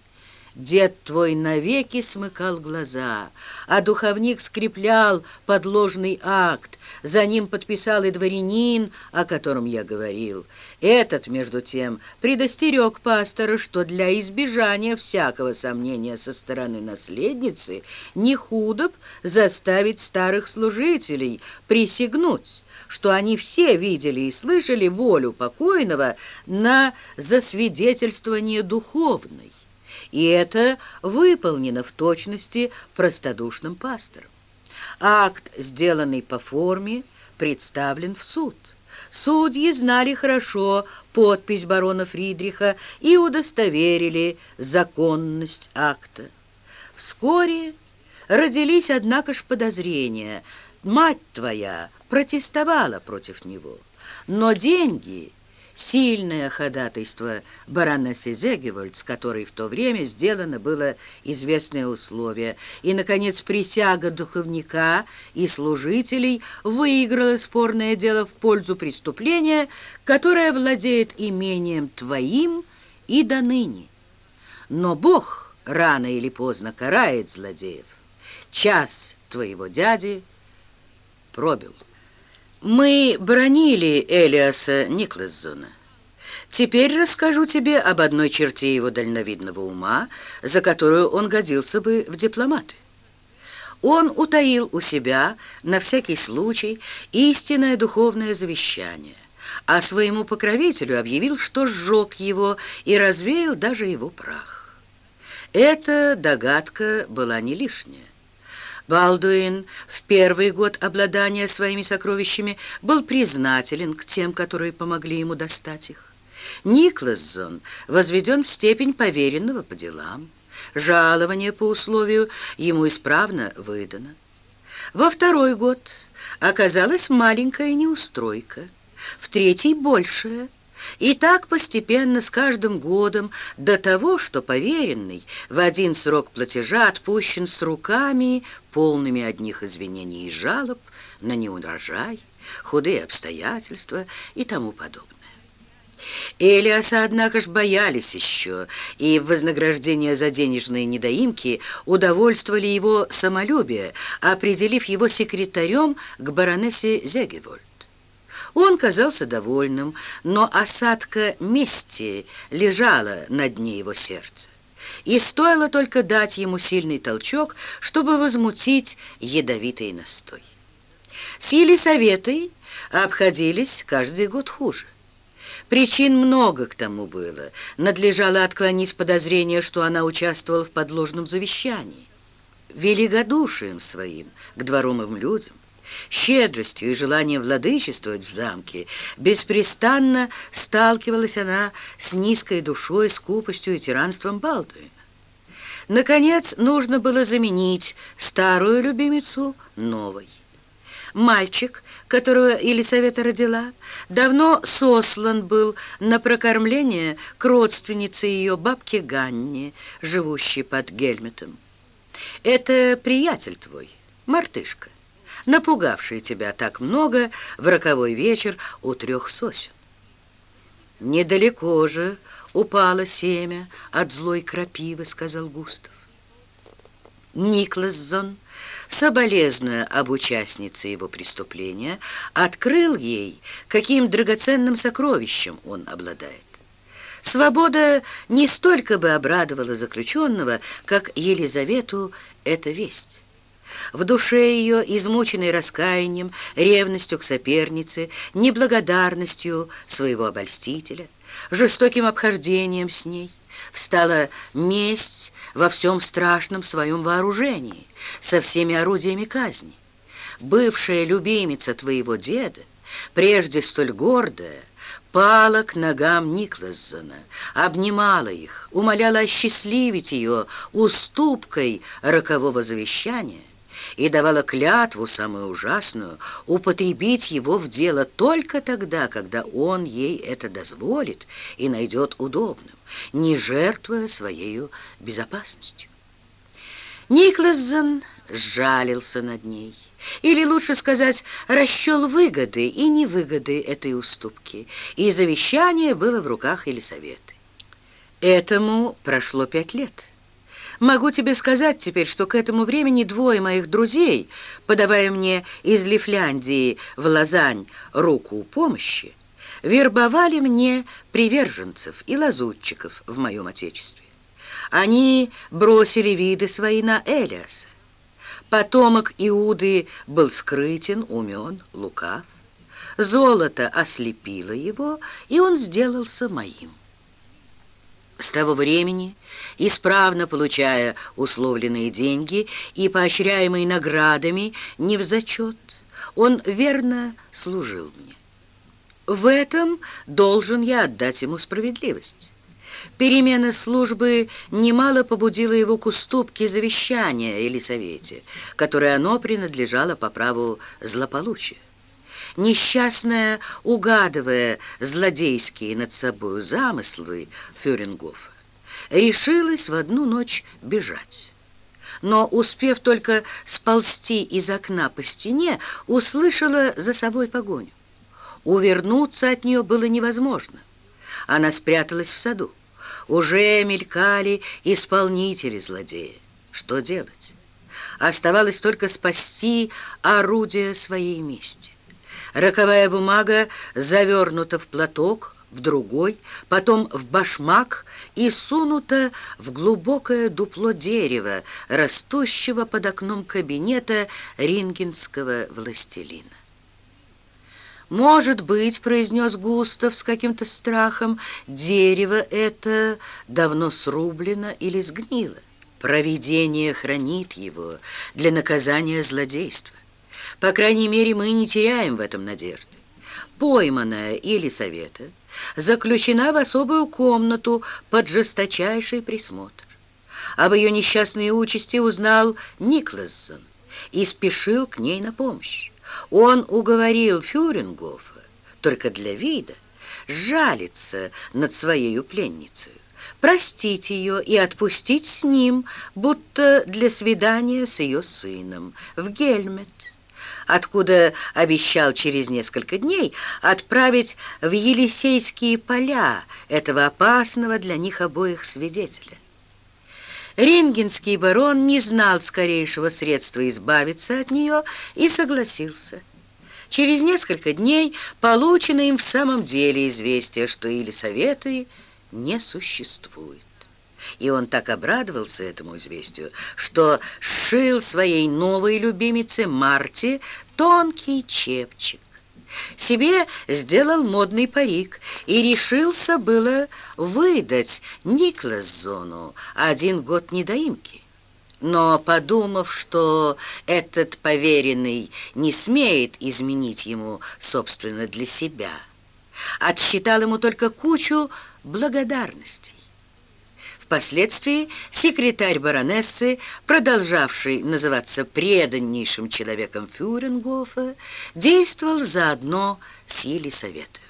Дед твой навеки смыкал глаза, а духовник скреплял подложный акт. За ним подписал и дворянин, о котором я говорил. Этот, между тем, предостерег пастора, что для избежания всякого сомнения со стороны наследницы не худо заставить старых служителей присягнуть, что они все видели и слышали волю покойного на засвидетельствование духовной и это выполнено в точности простодушным пастором. Акт, сделанный по форме, представлен в суд. Судьи знали хорошо подпись барона Фридриха и удостоверили законность акта. Вскоре родились, однако ж, подозрения. Мать твоя протестовала против него, но деньги сильное ходатайство баронессы Зегевольд, с которой в то время сделано было известное условие, и, наконец, присяга духовника и служителей выиграла спорное дело в пользу преступления, которое владеет имением твоим и до ныне. Но Бог рано или поздно карает злодеев. Час твоего дяди пробил. Мы бронили Элиаса Никласзона. Теперь расскажу тебе об одной черте его дальновидного ума, за которую он годился бы в дипломаты. Он утаил у себя, на всякий случай, истинное духовное завещание, а своему покровителю объявил, что сжег его и развеял даже его прах. Эта догадка была не лишняя. Балдуин в первый год обладания своими сокровищами был признателен к тем, которые помогли ему достать их. Никлассон возведен в степень поверенного по делам. Жалование по условию ему исправно выдано. Во второй год оказалась маленькая неустройка, в третий — большая. И так постепенно с каждым годом до того, что поверенный в один срок платежа отпущен с руками, полными одних извинений и жалоб на неурожай, худые обстоятельства и тому подобное. Элиаса, однако ж, боялись еще, и в вознаграждение за денежные недоимки удовольствовали его самолюбие, определив его секретарем к баронессе Зегевольд. Он казался довольным, но осадка мести лежала на дне его сердца. И стоило только дать ему сильный толчок, чтобы возмутить ядовитый настой. С Елисаветой обходились каждый год хуже. Причин много к тому было. Надлежало отклонить подозрение, что она участвовала в подложном завещании. Великодушием своим к дворовым людям, щедростью и желанием владычествовать в замке, беспрестанно сталкивалась она с низкой душой, скупостью и тиранством Балдуина. Наконец, нужно было заменить старую любимицу новой. Мальчик, которого Елисавета родила, давно сослан был на прокормление к родственнице ее бабки Ганне, живущей под Гельметом. Это приятель твой, мартышка напугавшие тебя так много в роковой вечер у трех сосен. «Недалеко же упало семя от злой крапивы», — сказал Густав. Никлассон, соболезнуя об участнице его преступления, открыл ей, каким драгоценным сокровищем он обладает. Свобода не столько бы обрадовала заключенного, как Елизавету эта весть. В душе ее, измученной раскаянием, ревностью к сопернице, неблагодарностью своего обольстителя, жестоким обхождением с ней, встала месть во всем страшном своем вооружении, со всеми орудиями казни. Бывшая любимица твоего деда, прежде столь гордая, пала к ногам Никласзона, обнимала их, умоляла осчастливить ее уступкой рокового завещания, и давала клятву, самую ужасную, употребить его в дело только тогда, когда он ей это дозволит и найдет удобным, не жертвуя своей безопасностью. Никлассон жалился над ней, или, лучше сказать, расчел выгоды и невыгоды этой уступки, и завещание было в руках Елисаветы. Этому прошло пять лет. Могу тебе сказать теперь, что к этому времени двое моих друзей, подавая мне из Лифляндии в Лазань руку помощи, вербовали мне приверженцев и лазутчиков в моем отечестве. Они бросили виды свои на Элиаса. Потомок Иуды был скрытен, умен, лукав. Золото ослепило его, и он сделался моим. С того времени, исправно получая условленные деньги и поощряемые наградами не в зачет, он верно служил мне. В этом должен я отдать ему справедливость. Перемена службы немало побудила его к уступке завещания Елисавете, которое оно принадлежало по праву злополучия. Несчастная, угадывая злодейские над собой замыслы Фюрингофа, решилась в одну ночь бежать. Но, успев только сползти из окна по стене, услышала за собой погоню. Увернуться от нее было невозможно. Она спряталась в саду. Уже мелькали исполнители злодея. Что делать? Оставалось только спасти орудие своей мести. Роковая бумага завернута в платок, в другой, потом в башмак и сунута в глубокое дупло дерева, растущего под окном кабинета рингенского властелина. «Может быть, — произнес Густав с каким-то страхом, — дерево это давно срублено или сгнило. Провидение хранит его для наказания злодейства. По крайней мере, мы не теряем в этом надежды. Пойманная Елисавета заключена в особую комнату под жесточайший присмотр. Об ее несчастной участи узнал Никлассон, и спешил к ней на помощь. Он уговорил Фюрингофа только для вида жалиться над своей пленницей, простить ее и отпустить с ним, будто для свидания с ее сыном, в Гельмет, откуда обещал через несколько дней отправить в Елисейские поля этого опасного для них обоих свидетеля. Рингенский барон не знал скорейшего средства избавиться от нее и согласился. Через несколько дней получено им в самом деле известие, что Елисаветы не существует. И он так обрадовался этому известию, что сшил своей новой любимице Марте тонкий чепчик. Себе сделал модный парик и решился было выдать Никласзону один год недоимки. Но, подумав, что этот поверенный не смеет изменить ему, собственно, для себя, отсчитал ему только кучу благодарностей. Впоследствии секретарь баронессы, продолжавший называться преданнейшим человеком Фюрингофа, действовал заодно с Елисаветой.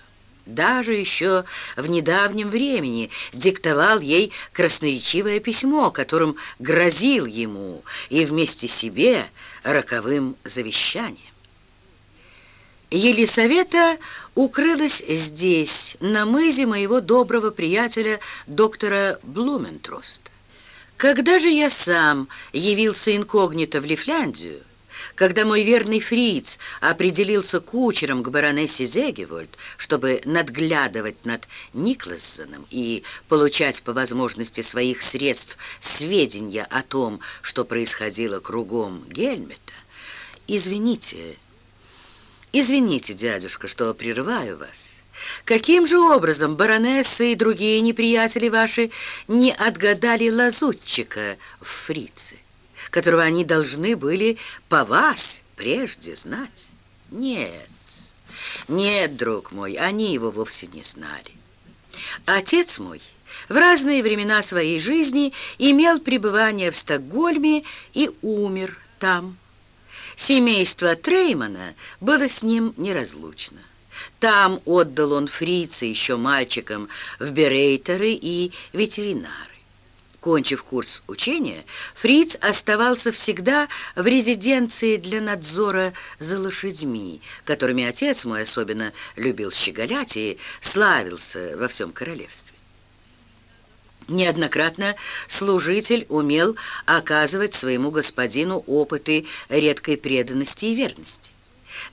Даже еще в недавнем времени диктовал ей красноречивое письмо, которым грозил ему и вместе себе роковым завещанием. Елисавета укрылась здесь, на мызе моего доброго приятеля доктора Блументроста. Когда же я сам явился инкогнито в Лифляндию, когда мой верный фриц определился кучером к баронессе Зегевольд, чтобы надглядывать над Никлассоном и получать по возможности своих средств сведения о том, что происходило кругом Гельмета, извините, «Извините, дядюшка, что прерываю вас. Каким же образом баронесса и другие неприятели ваши не отгадали лазутчика в фрице, которого они должны были по вас прежде знать? Нет, нет, друг мой, они его вовсе не знали. Отец мой в разные времена своей жизни имел пребывание в Стокгольме и умер там, Семейство Треймана было с ним неразлучно. Там отдал он фрица еще мальчикам в берейтеры и ветеринары. Кончив курс учения, Фриц оставался всегда в резиденции для надзора за лошадьми, которыми отец мой особенно любил щеголять и славился во всем королевстве. Неоднократно служитель умел оказывать своему господину опыты редкой преданности и верности.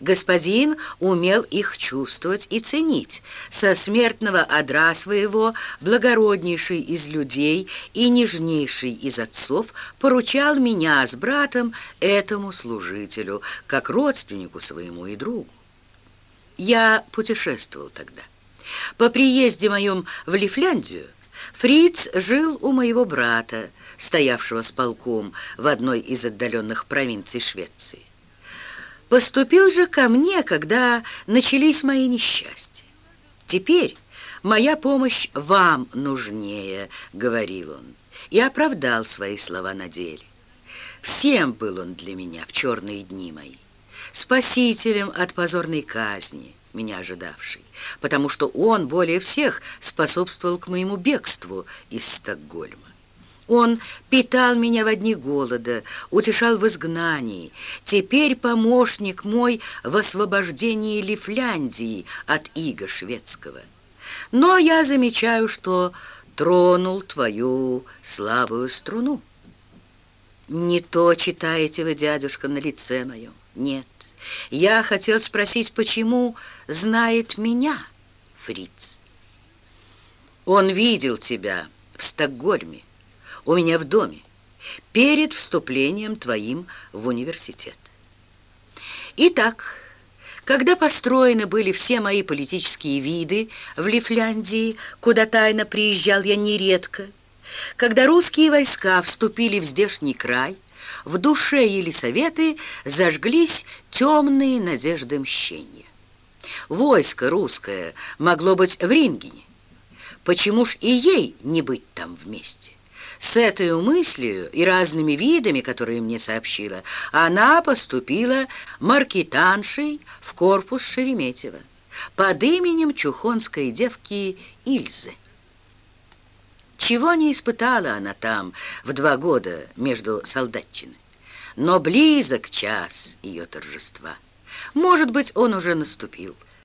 Господин умел их чувствовать и ценить. Со смертного одра своего благороднейший из людей и нежнейший из отцов поручал меня с братом этому служителю, как родственнику своему и другу. Я путешествовал тогда. По приезде моем в Лифляндию Фриц жил у моего брата, стоявшего с полком в одной из отдаленных провинций Швеции. Поступил же ко мне, когда начались мои несчастья. Теперь моя помощь вам нужнее, говорил он, и оправдал свои слова на деле. Всем был он для меня в черные дни мои, спасителем от позорной казни, меня ожидавший, потому что он более всех способствовал к моему бегству из Стокгольма. Он питал меня в одни голода, утешал в изгнании. Теперь помощник мой в освобождении Лифляндии от ига шведского. Но я замечаю, что тронул твою слабую струну. Не то читаете вы, дядюшка, на лице моем. Нет. Я хотел спросить, почему знает меня Фриц. Он видел тебя в Стокгольме, у меня в доме, перед вступлением твоим в университет. Итак, когда построены были все мои политические виды в Лифляндии, куда тайно приезжал я нередко, когда русские войска вступили в здешний край, в душе Елисаветы зажглись темные надежды мщения. Войско русское могло быть в Рингене. Почему ж и ей не быть там вместе? С этой мыслью и разными видами, которые мне сообщила, она поступила маркетаншей в корпус Шереметьева под именем чухонской девки Ильзы. Чего не испытала она там в два года между солдатчины. Но близок час ее торжества. Может быть, он уже наступил.